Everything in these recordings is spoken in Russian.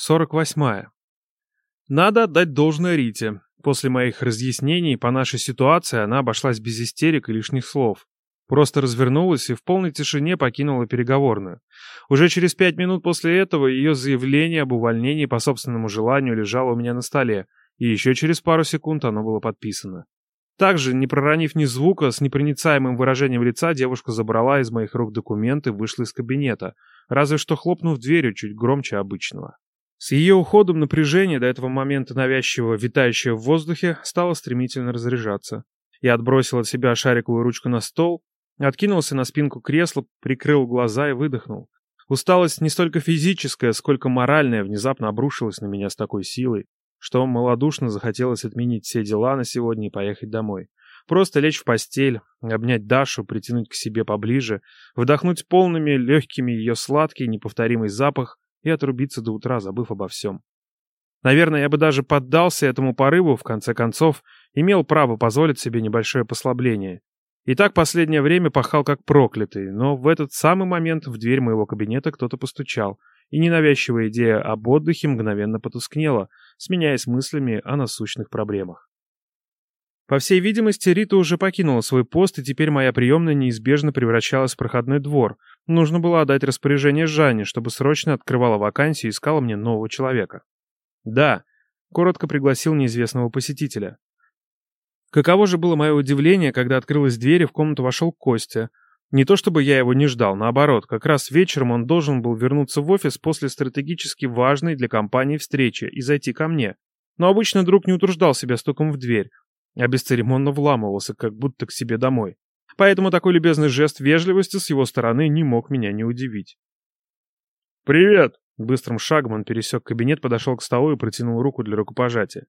48. Надо отдать должное Рите. После моих разъяснений по нашей ситуации она обошлась без истерик и лишних слов. Просто развернулась и в полной тишине покинула переговорную. Уже через пять минут после этого ее заявление об увольнении по собственному желанию лежало у меня на столе, и еще через пару секунд оно было подписано. Также, не проронив ни звука, с непроницаемым выражением лица девушка забрала из моих рук документы и вышла из кабинета, разве что хлопнув дверью чуть громче обычного. С ее уходом напряжение, до этого момента навязчиво витающее в воздухе, стало стремительно разряжаться. Я отбросил от себя шариковую ручку на стол, откинулся на спинку кресла, прикрыл глаза и выдохнул. Усталость не столько физическая, сколько моральная внезапно обрушилась на меня с такой силой, что малодушно захотелось отменить все дела на сегодня и поехать домой. Просто лечь в постель, обнять Дашу, притянуть к себе поближе, вдохнуть полными легкими ее сладкий неповторимый запах и отрубиться до утра, забыв обо всем. Наверное, я бы даже поддался этому порыву, в конце концов, имел право позволить себе небольшое послабление. И так последнее время пахал как проклятый, но в этот самый момент в дверь моего кабинета кто-то постучал, и ненавязчивая идея об отдыхе мгновенно потускнела, сменяясь мыслями о насущных проблемах. По всей видимости, Рита уже покинула свой пост, и теперь моя приемная неизбежно превращалась в проходной двор. Нужно было отдать распоряжение Жанне, чтобы срочно открывала вакансию и искала мне нового человека. «Да», — коротко пригласил неизвестного посетителя. Каково же было мое удивление, когда открылась дверь и в комнату вошел Костя. Не то чтобы я его не ждал, наоборот, как раз вечером он должен был вернуться в офис после стратегически важной для компании встречи и зайти ко мне. Но обычно друг не утруждал себя стуком в дверь, а бесцеремонно вламывался, как будто к себе домой. Поэтому такой любезный жест вежливости с его стороны не мог меня не удивить. «Привет!» Быстрым шагом он пересек кабинет, подошел к столу и протянул руку для рукопожатия.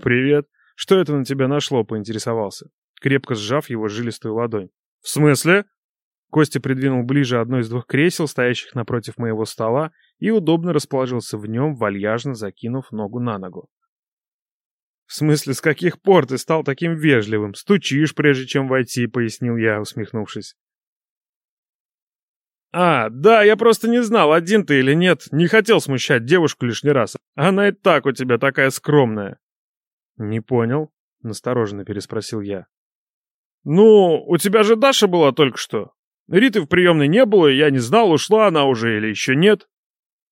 «Привет! Что это на тебя нашло?» — поинтересовался, крепко сжав его жилистую ладонь. «В смысле?» Костя придвинул ближе одно из двух кресел, стоящих напротив моего стола, и удобно расположился в нем, вальяжно закинув ногу на ногу. «В смысле, с каких пор ты стал таким вежливым? Стучишь, прежде чем войти», — пояснил я, усмехнувшись. «А, да, я просто не знал, один ты или нет. Не хотел смущать девушку лишний раз. Она и так у тебя такая скромная». «Не понял», — настороженно переспросил я. «Ну, у тебя же Даша была только что. Риты в приемной не было, я не знал, ушла она уже или еще нет».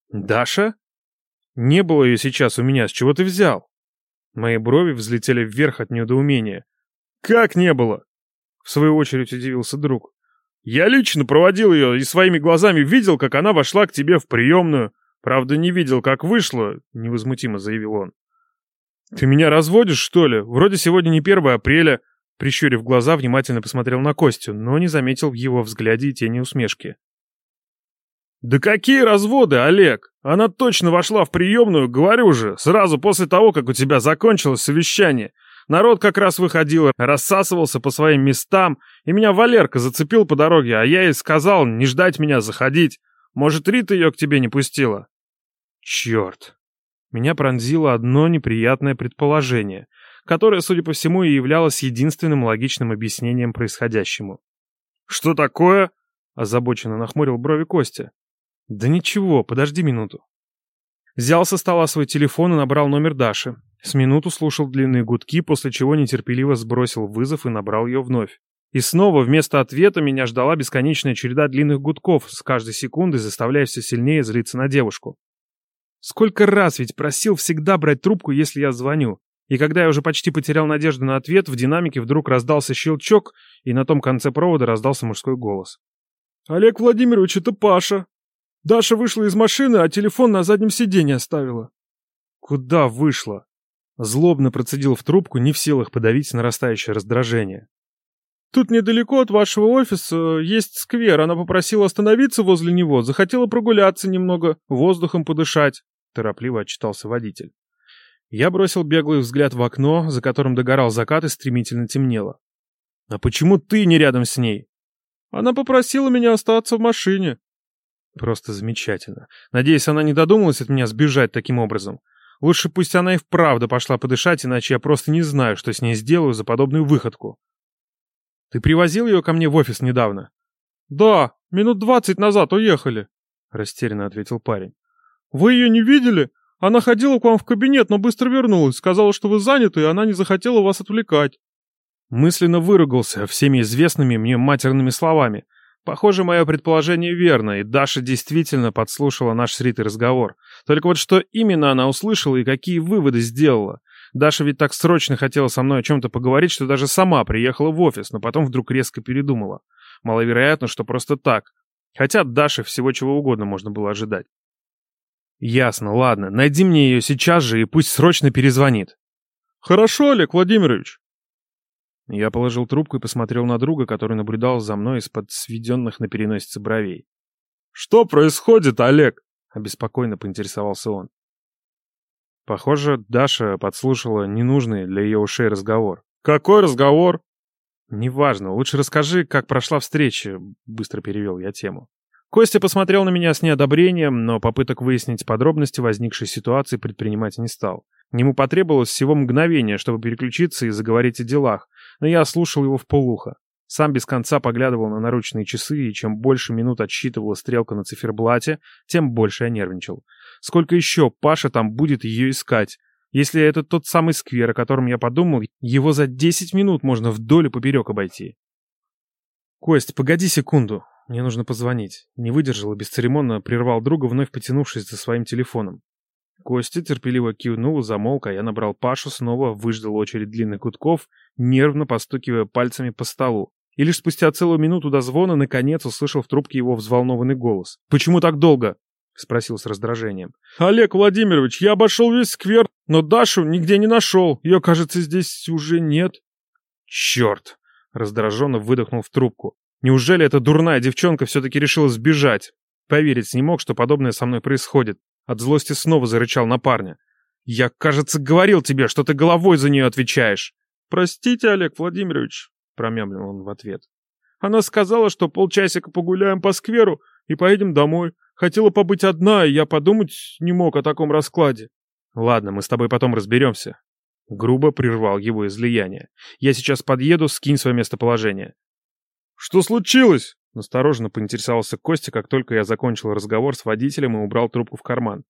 «Даша? Не было ее сейчас у меня, с чего ты взял?» Мои брови взлетели вверх от недоумения. «Как не было?» В свою очередь удивился друг. «Я лично проводил ее и своими глазами видел, как она вошла к тебе в приемную. Правда, не видел, как вышла», — невозмутимо заявил он. «Ты меня разводишь, что ли? Вроде сегодня не 1 апреля». Прищурив глаза, внимательно посмотрел на Костю, но не заметил в его взгляде и тени усмешки. «Да какие разводы, Олег? Она точно вошла в приемную, говорю же, сразу после того, как у тебя закончилось совещание. Народ как раз выходил, рассасывался по своим местам, и меня Валерка зацепил по дороге, а я ей сказал не ждать меня, заходить. Может, Рита ее к тебе не пустила?» «Черт!» Меня пронзило одно неприятное предположение, которое, судя по всему, и являлось единственным логичным объяснением происходящему. «Что такое?» — озабоченно нахмурил брови Костя. «Да ничего, подожди минуту». Взял со стола свой телефон и набрал номер Даши. С минуту слушал длинные гудки, после чего нетерпеливо сбросил вызов и набрал ее вновь. И снова вместо ответа меня ждала бесконечная череда длинных гудков, с каждой секундой заставляя все сильнее злиться на девушку. Сколько раз ведь просил всегда брать трубку, если я звоню. И когда я уже почти потерял надежду на ответ, в динамике вдруг раздался щелчок, и на том конце провода раздался мужской голос. «Олег Владимирович, это Паша. Даша вышла из машины, а телефон на заднем сиденье оставила. Куда вышла? Злобно процедил в трубку, не в силах подавить нарастающее раздражение. Тут недалеко от вашего офиса есть сквер. Она попросила остановиться возле него, захотела прогуляться немного, воздухом подышать. Торопливо отчитался водитель. Я бросил беглый взгляд в окно, за которым догорал закат и стремительно темнело. «А почему ты не рядом с ней?» «Она попросила меня остаться в машине», Просто замечательно. Надеюсь, она не додумалась от меня сбежать таким образом. Лучше пусть она и вправду пошла подышать, иначе я просто не знаю, что с ней сделаю за подобную выходку. Ты привозил ее ко мне в офис недавно? Да, минут двадцать назад уехали, растерянно ответил парень. Вы ее не видели? Она ходила к вам в кабинет, но быстро вернулась. Сказала, что вы заняты, и она не захотела вас отвлекать». Мысленно выругался всеми известными мне матерными словами. Похоже, мое предположение верно, и Даша действительно подслушала наш с Ритой разговор. Только вот что именно она услышала и какие выводы сделала. Даша ведь так срочно хотела со мной о чем-то поговорить, что даже сама приехала в офис, но потом вдруг резко передумала. Маловероятно, что просто так. Хотя от Даши всего чего угодно можно было ожидать. Ясно, ладно, найди мне ее сейчас же и пусть срочно перезвонит. Хорошо, Олег Владимирович. Я положил трубку и посмотрел на друга, который наблюдал за мной из-под сведенных на переносице бровей. «Что происходит, Олег?» — обеспокоенно поинтересовался он. Похоже, Даша подслушала ненужный для ее ушей разговор. «Какой разговор?» «Неважно, лучше расскажи, как прошла встреча», — быстро перевел я тему. Костя посмотрел на меня с неодобрением, но попыток выяснить подробности возникшей ситуации предпринимать не стал. Ему потребовалось всего мгновение, чтобы переключиться и заговорить о делах, но я слушал его в полухо. Сам без конца поглядывал на наручные часы, и чем больше минут отсчитывала стрелка на циферблате, тем больше я нервничал. Сколько еще Паша там будет ее искать? Если это тот самый сквер, о котором я подумал, его за 10 минут можно вдоль и поперек обойти. «Кость, погоди секунду. Мне нужно позвонить. Не выдержал и бесцеремонно прервал друга, вновь потянувшись за своим телефоном. Костя терпеливо кивнул, замолк, а я набрал Пашу, снова выждал очередь длинных гудков, нервно постукивая пальцами по столу. И лишь спустя целую минуту до звона наконец услышал в трубке его взволнованный голос. «Почему так долго?» — спросил с раздражением. «Олег Владимирович, я обошел весь сквер, но Дашу нигде не нашел. Ее, кажется, здесь уже нет». «Черт!» — раздраженно выдохнул в трубку. Неужели эта дурная девчонка все-таки решила сбежать? Поверить не мог, что подобное со мной происходит. От злости снова зарычал на парня. «Я, кажется, говорил тебе, что ты головой за нее отвечаешь». «Простите, Олег Владимирович», — промямлил он в ответ. «Она сказала, что полчасика погуляем по скверу и поедем домой. Хотела побыть одна, и я подумать не мог о таком раскладе». «Ладно, мы с тобой потом разберемся». Грубо прервал его излияние. «Я сейчас подъеду, скинь свое местоположение. «Что случилось?» — настороженно поинтересовался Костя, как только я закончил разговор с водителем и убрал трубку в карман.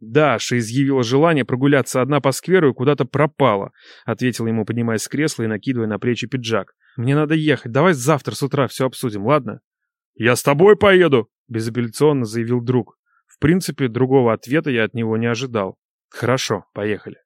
«Даша изъявила желание прогуляться одна по скверу и куда-то пропала», — ответил ему, поднимаясь с кресла и накидывая на плечи пиджак. «Мне надо ехать. Давай завтра с утра все обсудим, ладно?» «Я с тобой поеду», — безапелляционно заявил друг. В принципе, другого ответа я от него не ожидал. «Хорошо, поехали».